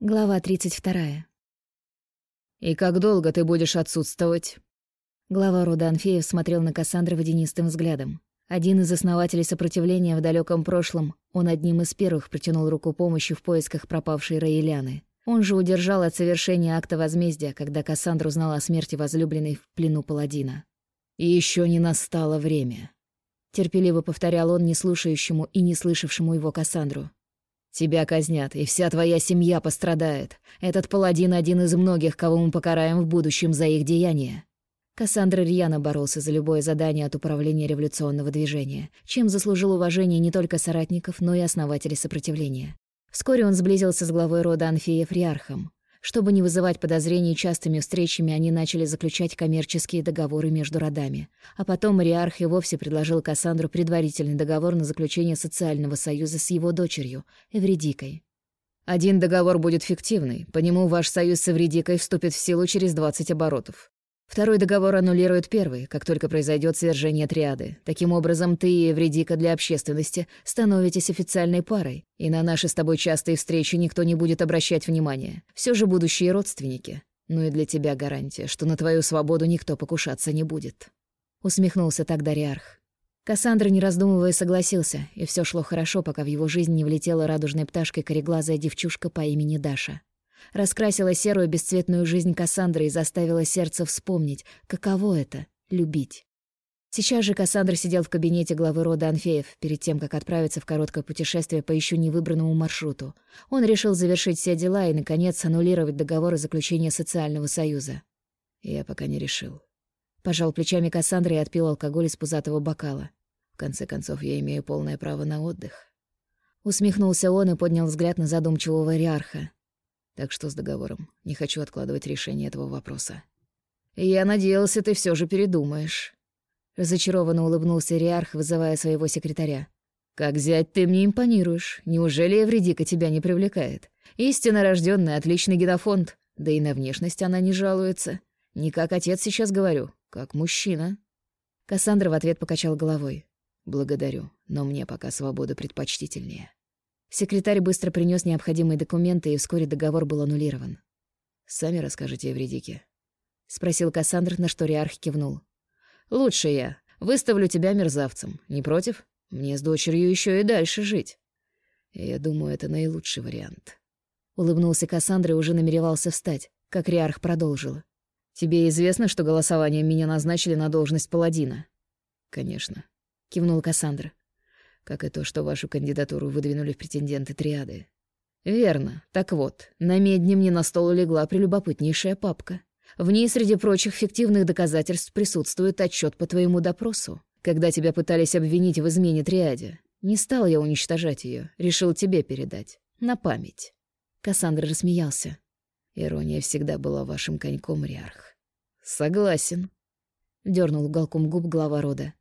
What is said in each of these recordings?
Глава 32. «И как долго ты будешь отсутствовать?» Глава рода Анфеев смотрел на Кассандра водянистым взглядом. Один из основателей сопротивления в далеком прошлом, он одним из первых протянул руку помощи в поисках пропавшей Раиляны. Он же удержал от совершения акта возмездия, когда Кассандра узнала о смерти возлюбленной в плену паладина. «И еще не настало время», — терпеливо повторял он неслушающему и не слышавшему его Кассандру. Тебя казнят, и вся твоя семья пострадает. Этот паладин — один из многих, кого мы покараем в будущем за их деяния». Кассандра рьяно боролся за любое задание от управления революционного движения, чем заслужил уважение не только соратников, но и основателей сопротивления. Вскоре он сблизился с главой рода Анфеев Риархом. Чтобы не вызывать подозрений частыми встречами, они начали заключать коммерческие договоры между родами. А потом Риарх и вовсе предложил Кассандру предварительный договор на заключение социального союза с его дочерью, Эвредикой. «Один договор будет фиктивный, по нему ваш союз с Эвредикой вступит в силу через 20 оборотов. Второй договор аннулирует первый, как только произойдет свержение триады. Таким образом, ты и Эвредика для общественности становитесь официальной парой, и на наши с тобой частые встречи никто не будет обращать внимания. Все же будущие родственники. Ну и для тебя гарантия, что на твою свободу никто покушаться не будет». Усмехнулся тогда Риарх. Кассандра, не раздумывая, согласился, и все шло хорошо, пока в его жизнь не влетела радужной пташкой кореглазая девчушка по имени Даша раскрасила серую бесцветную жизнь Кассандры и заставила сердце вспомнить, каково это — любить. Сейчас же Кассандра сидел в кабинете главы рода Анфеев, перед тем, как отправиться в короткое путешествие по еще невыбранному маршруту. Он решил завершить все дела и, наконец, аннулировать договор о заключении социального союза. Я пока не решил. Пожал плечами Кассандра и отпил алкоголь из пузатого бокала. В конце концов, я имею полное право на отдых. Усмехнулся он и поднял взгляд на задумчивого Риарха. Так что с договором? Не хочу откладывать решение этого вопроса. Я надеялся, ты все же передумаешь. Разочарованно улыбнулся Риарх, вызывая своего секретаря. «Как зять ты мне импонируешь. Неужели Эвредика тебя не привлекает? Истинно рожденный, отличный генофонд. Да и на внешность она не жалуется. Не как отец сейчас говорю, как мужчина». Кассандра в ответ покачал головой. «Благодарю, но мне пока свобода предпочтительнее». Секретарь быстро принес необходимые документы, и вскоре договор был аннулирован. «Сами расскажите Евредике», — спросил Кассандр, на что Риарх кивнул. «Лучше я. Выставлю тебя мерзавцем. Не против? Мне с дочерью еще и дальше жить». «Я думаю, это наилучший вариант». Улыбнулся Кассандра и уже намеревался встать, как Риарх продолжил. «Тебе известно, что голосованием меня назначили на должность паладина?» «Конечно», — кивнул Кассандра как и то, что вашу кандидатуру выдвинули в претенденты триады. Верно. Так вот, на медне мне на стол легла прелюбопытнейшая папка. В ней, среди прочих фиктивных доказательств, присутствует отчет по твоему допросу, когда тебя пытались обвинить в измене триаде. Не стал я уничтожать ее, решил тебе передать. На память. Кассандра рассмеялся. Ирония всегда была вашим коньком, Риарх. Согласен. Дернул уголком губ глава рода.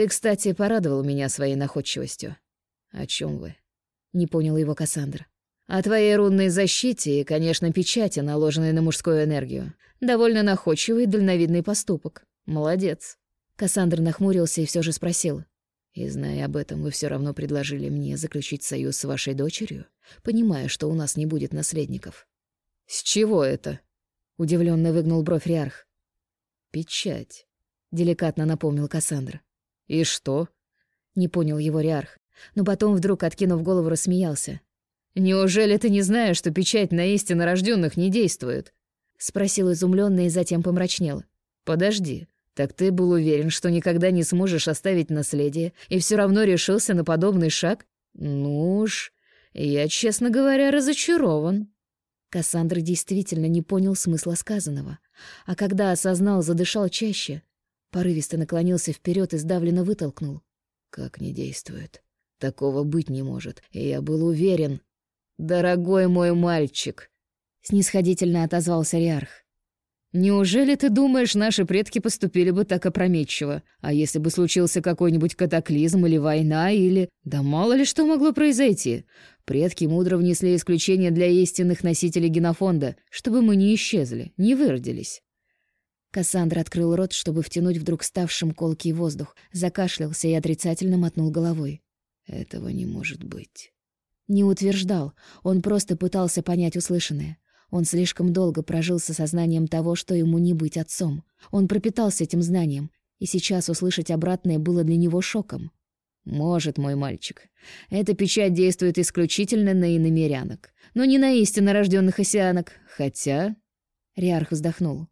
Ты, кстати, порадовал меня своей находчивостью. О чем вы? Не понял его Кассандра. О твоей рунной защите и, конечно, печати, наложенной на мужскую энергию. Довольно находчивый и дальновидный поступок. Молодец. Кассандр нахмурился и все же спросил. «И зная об этом, вы все равно предложили мне заключить союз с вашей дочерью, понимая, что у нас не будет наследников». «С чего это?» — удивленно выгнул бровь Риарх. «Печать», — деликатно напомнил Кассандр. «И что?» — не понял его Риарх, но потом вдруг, откинув голову, рассмеялся. «Неужели ты не знаешь, что печать на истинно рожденных не действует?» — спросил изумленно и затем помрачнел. «Подожди, так ты был уверен, что никогда не сможешь оставить наследие, и все равно решился на подобный шаг? Ну уж, я, честно говоря, разочарован». Кассандра действительно не понял смысла сказанного, а когда осознал, задышал чаще, Порывисто наклонился вперед и сдавленно вытолкнул. «Как не действует? Такого быть не может. И я был уверен. Дорогой мой мальчик!» Снисходительно отозвался Риарх. «Неужели ты думаешь, наши предки поступили бы так опрометчиво? А если бы случился какой-нибудь катаклизм или война, или... Да мало ли что могло произойти. Предки мудро внесли исключение для истинных носителей генофонда, чтобы мы не исчезли, не выродились. Кассандра открыл рот, чтобы втянуть вдруг ставшим колкий воздух, закашлялся и отрицательно мотнул головой. «Этого не может быть». Не утверждал, он просто пытался понять услышанное. Он слишком долго прожил со сознанием того, что ему не быть отцом. Он пропитался этим знанием, и сейчас услышать обратное было для него шоком. «Может, мой мальчик. Эта печать действует исключительно на иномерянок, но не на истинно рожденных осянок, хотя...» Риарх вздохнул.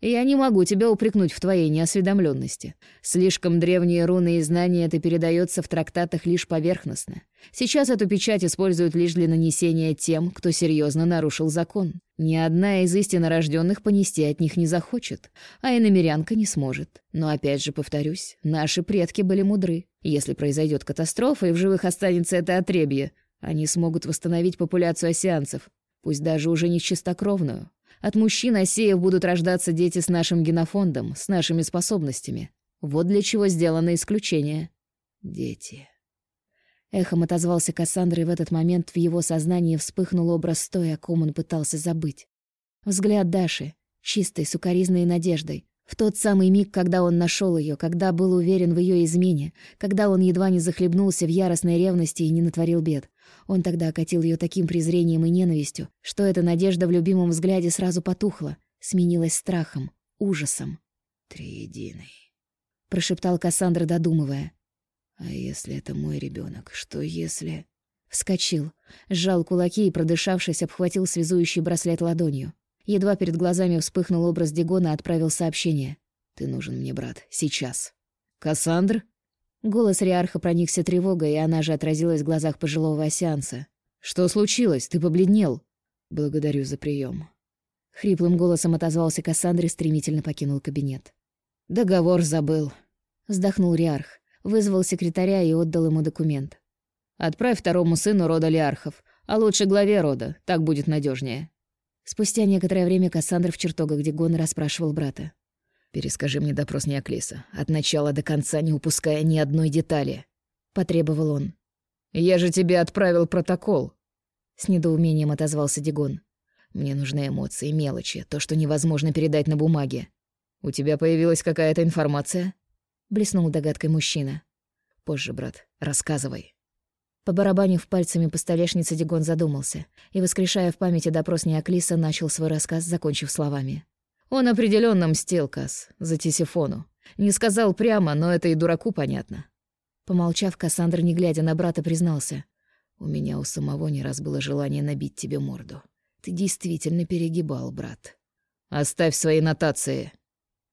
Я не могу тебя упрекнуть в твоей неосведомленности. Слишком древние руны и знания это передается в трактатах лишь поверхностно. Сейчас эту печать используют лишь для нанесения тем, кто серьезно нарушил закон. Ни одна из истинно рожденных понести от них не захочет, а и намерянка не сможет. Но опять же повторюсь, наши предки были мудры. Если произойдет катастрофа и в живых останется это отребье, они смогут восстановить популяцию осеанцев, пусть даже уже не чистокровную. От мужчин осеев будут рождаться дети с нашим генофондом, с нашими способностями. Вот для чего сделано исключение. Дети. Эхом отозвался Кассандра, и в этот момент в его сознании вспыхнул образ той, о ком он пытался забыть. Взгляд Даши, чистой, сукоризной надеждой, в тот самый миг, когда он нашел ее, когда был уверен в ее измене, когда он едва не захлебнулся в яростной ревности и не натворил бед. Он тогда окатил ее таким презрением и ненавистью, что эта надежда в любимом взгляде сразу потухла, сменилась страхом, ужасом. «Триединый», — прошептал Кассандра, додумывая. «А если это мой ребенок? Что если...» Вскочил, сжал кулаки и, продышавшись, обхватил связующий браслет ладонью. Едва перед глазами вспыхнул образ Дигона и отправил сообщение. «Ты нужен мне, брат. Сейчас». «Кассандр?» Голос Риарха проникся тревогой, и она же отразилась в глазах пожилого осянца. «Что случилось? Ты побледнел?» «Благодарю за прием. Хриплым голосом отозвался Кассандр и стремительно покинул кабинет. «Договор забыл», — вздохнул Риарх, вызвал секретаря и отдал ему документ. «Отправь второму сыну рода Лиархов, а лучше главе рода, так будет надежнее. Спустя некоторое время Кассандр в чертогах Дигона расспрашивал брата. «Перескажи мне допрос Неоклиса, от начала до конца не упуская ни одной детали», — потребовал он. «Я же тебе отправил протокол», — с недоумением отозвался Дигон. «Мне нужны эмоции, мелочи, то, что невозможно передать на бумаге. У тебя появилась какая-то информация?» — блеснул догадкой мужчина. «Позже, брат, рассказывай». Побарабанив пальцами по столешнице, Дигон задумался и, воскрешая в памяти допрос Неоклиса, начал свой рассказ, закончив словами. «Он определенно мстил, Кас, за Тисифону. Не сказал прямо, но это и дураку понятно». Помолчав, Кассандр, не глядя на брата, признался. «У меня у самого не раз было желание набить тебе морду. Ты действительно перегибал, брат. Оставь свои нотации».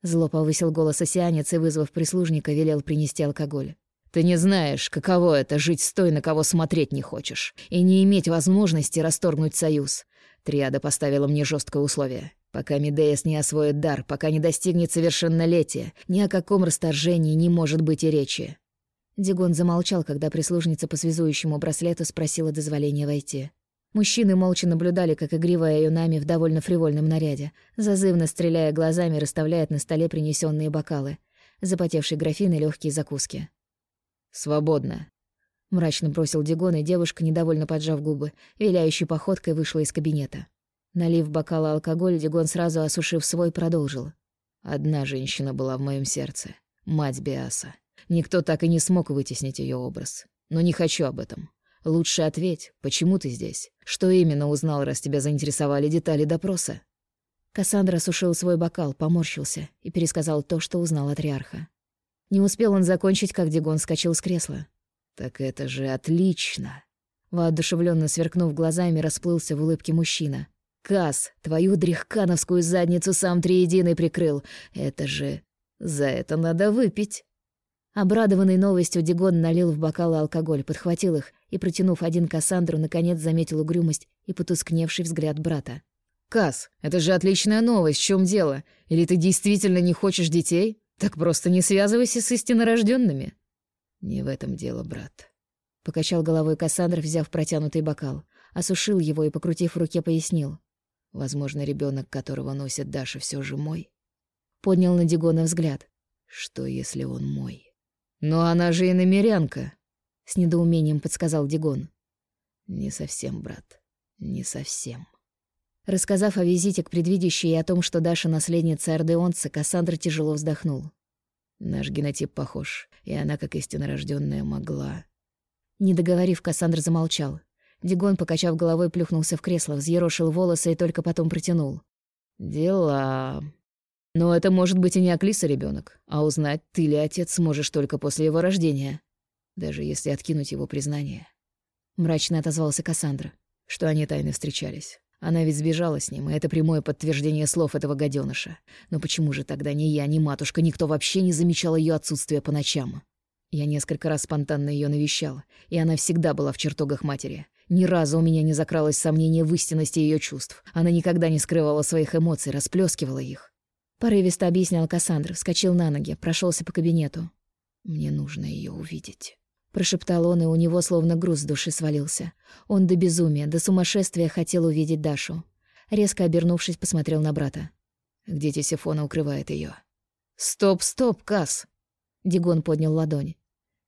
Зло повысил голос осянец и, вызвав прислужника, велел принести алкоголь. Ты не знаешь, каково это — жить с той, на кого смотреть не хочешь, и не иметь возможности расторгнуть союз. Триада поставила мне жесткое условие. Пока Медеяс не освоит дар, пока не достигнет совершеннолетия, ни о каком расторжении не может быть и речи. Дигон замолчал, когда прислужница по связующему браслету спросила дозволения войти. Мужчины молча наблюдали, как игривая Юнами в довольно фривольном наряде, зазывно стреляя глазами, расставляет на столе принесенные бокалы, запотевший графин и легкие закуски. «Свободно», — мрачно бросил Дигон, и девушка, недовольно поджав губы, виляющей походкой вышла из кабинета. Налив бокал алкоголь, Дигон, сразу осушив свой, продолжил. «Одна женщина была в моем сердце. Мать Биаса. Никто так и не смог вытеснить ее образ. Но не хочу об этом. Лучше ответь, почему ты здесь? Что именно узнал, раз тебя заинтересовали детали допроса?» Кассандра осушил свой бокал, поморщился и пересказал то, что узнал от Риарха. Не успел он закончить, как Дигон вскочил с кресла. «Так это же отлично!» Воодушевленно сверкнув глазами, расплылся в улыбке мужчина. «Кас, твою дрехкановскую задницу сам триединый прикрыл. Это же... За это надо выпить!» Обрадованный новостью, Дигон налил в бокалы алкоголь, подхватил их и, протянув один Кассандру, наконец заметил угрюмость и потускневший взгляд брата. «Кас, это же отличная новость, в чем дело? Или ты действительно не хочешь детей?» Так просто не связывайся с истиннорожденными. Не в этом дело, брат. Покачал головой Кассандр, взяв протянутый бокал, осушил его и, покрутив в руке, пояснил. Возможно, ребенок, которого носит Даша, все же мой. Поднял на Дигона взгляд. Что, если он мой? Но она же и намерянка. С недоумением подсказал Дигон. Не совсем, брат. Не совсем. Рассказав о визите к предвидящей и о том, что Даша наследница Ордеонца, Кассандра тяжело вздохнул. Наш генотип похож, и она, как истинно рожденная, могла... Не договорив, Кассандр замолчал. Дигон, покачав головой, плюхнулся в кресло, взъерошил волосы и только потом протянул. «Дела...» «Но это может быть и не Аклиса ребенок, а узнать, ты ли отец сможешь только после его рождения, даже если откинуть его признание». Мрачно отозвался Кассандра. Что они тайно встречались. Она ведь сбежала с ним, и это прямое подтверждение слов этого гаденыша. Но почему же тогда ни я, ни матушка, никто вообще не замечал ее отсутствие по ночам? Я несколько раз спонтанно ее навещала, и она всегда была в чертогах матери. Ни разу у меня не закралось сомнение в истинности ее чувств. Она никогда не скрывала своих эмоций, расплескивала их. Порывисто объяснял Кассандра, вскочил на ноги, прошелся по кабинету. «Мне нужно ее увидеть». Прошептал он, и у него словно груз с души свалился. Он до безумия, до сумасшествия хотел увидеть Дашу. Резко обернувшись, посмотрел на брата. «Где Тесифона укрывает ее? «Стоп, стоп, Кас! Дигон поднял ладонь.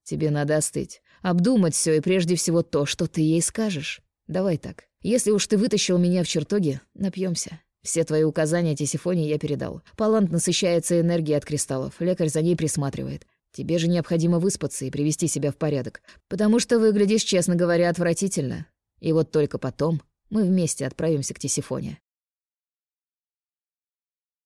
«Тебе надо остыть, обдумать все и прежде всего то, что ты ей скажешь. Давай так. Если уж ты вытащил меня в чертоге, напьемся. Все твои указания Тесифоне я передал. Палант насыщается энергией от кристаллов, лекарь за ней присматривает. Тебе же необходимо выспаться и привести себя в порядок, потому что выглядишь, честно говоря, отвратительно. И вот только потом мы вместе отправимся к Тисифоне.